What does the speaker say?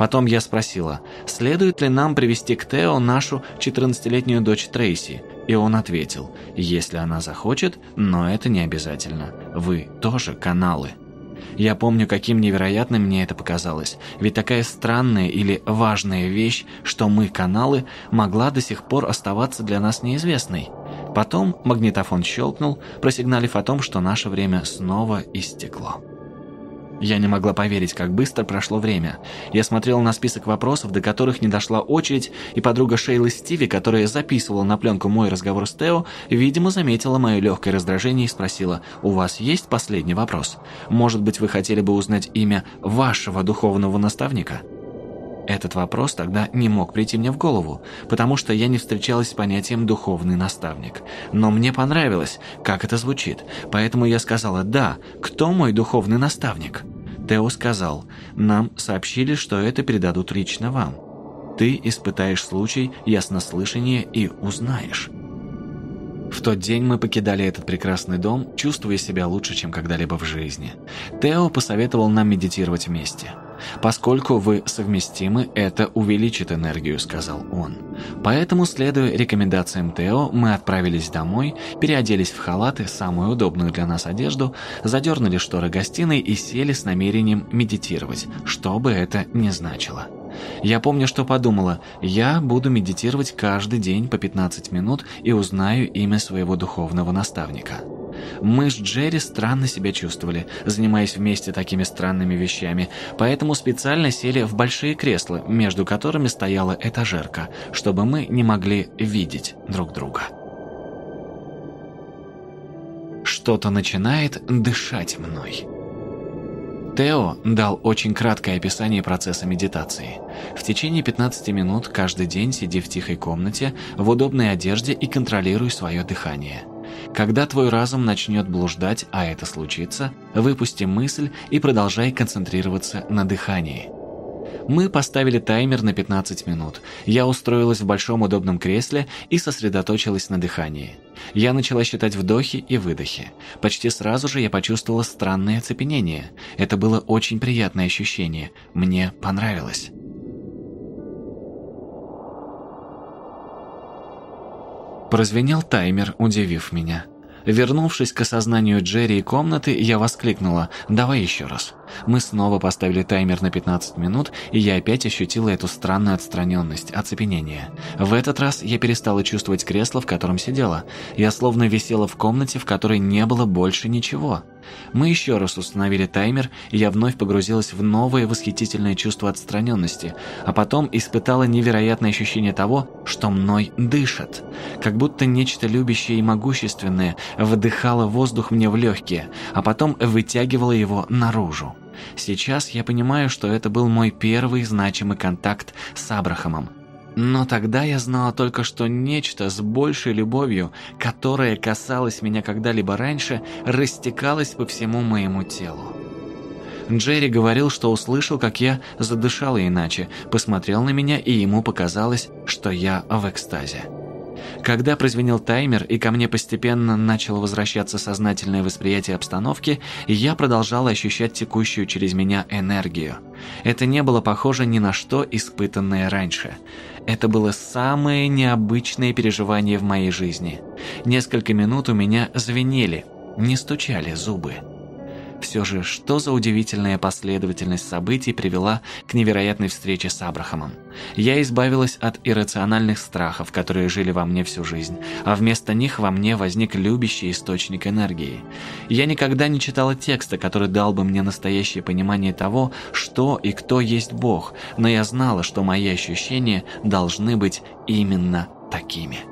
Потом я спросила, следует ли нам привести к Тео нашу 14-летнюю дочь Трейси, и он ответил, если она захочет, но это не обязательно. Вы тоже каналы. Я помню, каким невероятным мне это показалось, ведь такая странная или важная вещь, что мы каналы, могла до сих пор оставаться для нас неизвестной. Потом магнитофон щелкнул, просигналив о том, что наше время снова истекло. Я не могла поверить, как быстро прошло время. Я смотрела на список вопросов, до которых не дошла очередь, и подруга Шейлы Стиви, которая записывала на пленку мой разговор с Тео, видимо, заметила мое легкое раздражение и спросила, «У вас есть последний вопрос? Может быть, вы хотели бы узнать имя вашего духовного наставника?» Этот вопрос тогда не мог прийти мне в голову, потому что я не встречалась с понятием «духовный наставник». Но мне понравилось, как это звучит, поэтому я сказала «Да, кто мой духовный наставник?» Тео сказал «Нам сообщили, что это передадут лично вам. Ты испытаешь случай яснослышания и узнаешь». В тот день мы покидали этот прекрасный дом, чувствуя себя лучше, чем когда-либо в жизни. Тео посоветовал нам медитировать вместе – «Поскольку вы совместимы, это увеличит энергию», — сказал он. Поэтому, следуя рекомендациям Тео, мы отправились домой, переоделись в халаты, самую удобную для нас одежду, задернули шторы гостиной и сели с намерением медитировать, что бы это ни значило. Я помню, что подумала, я буду медитировать каждый день по 15 минут и узнаю имя своего духовного наставника. Мы с Джерри странно себя чувствовали, занимаясь вместе такими странными вещами, поэтому специально сели в большие кресла, между которыми стояла этажерка, чтобы мы не могли видеть друг друга. Что-то начинает дышать мной. Тео дал очень краткое описание процесса медитации. В течение 15 минут каждый день сиди в тихой комнате, в удобной одежде и контролируй свое дыхание. Когда твой разум начнет блуждать, а это случится, выпусти мысль и продолжай концентрироваться на дыхании. Мы поставили таймер на 15 минут. Я устроилась в большом удобном кресле и сосредоточилась на дыхании. Я начала считать вдохи и выдохи. Почти сразу же я почувствовала странное оцепенение. Это было очень приятное ощущение. Мне понравилось. Прозвенел таймер, удивив меня. Вернувшись к осознанию Джерри и комнаты, я воскликнула «Давай еще раз». Мы снова поставили таймер на 15 минут, и я опять ощутила эту странную отстраненность, оцепенение. В этот раз я перестала чувствовать кресло, в котором сидела. Я словно висела в комнате, в которой не было больше ничего. Мы еще раз установили таймер, и я вновь погрузилась в новое восхитительное чувство отстраненности, а потом испытала невероятное ощущение того, что мной дышат. Как будто нечто любящее и могущественное вдыхало воздух мне в легкие, а потом вытягивало его наружу. Сейчас я понимаю, что это был мой первый значимый контакт с Абрахамом. Но тогда я знала только, что нечто с большей любовью, которое касалось меня когда-либо раньше, растекалось по всему моему телу. Джерри говорил, что услышал, как я задышала иначе, посмотрел на меня, и ему показалось, что я в экстазе. Когда прозвенел таймер и ко мне постепенно начало возвращаться сознательное восприятие обстановки, я продолжала ощущать текущую через меня энергию. Это не было похоже ни на что испытанное раньше. Это было самое необычное переживание в моей жизни. Несколько минут у меня звенели, не стучали зубы. Все же, что за удивительная последовательность событий привела к невероятной встрече с Абрахамом? Я избавилась от иррациональных страхов, которые жили во мне всю жизнь, а вместо них во мне возник любящий источник энергии. Я никогда не читала текста, который дал бы мне настоящее понимание того, что и кто есть Бог, но я знала, что мои ощущения должны быть именно такими.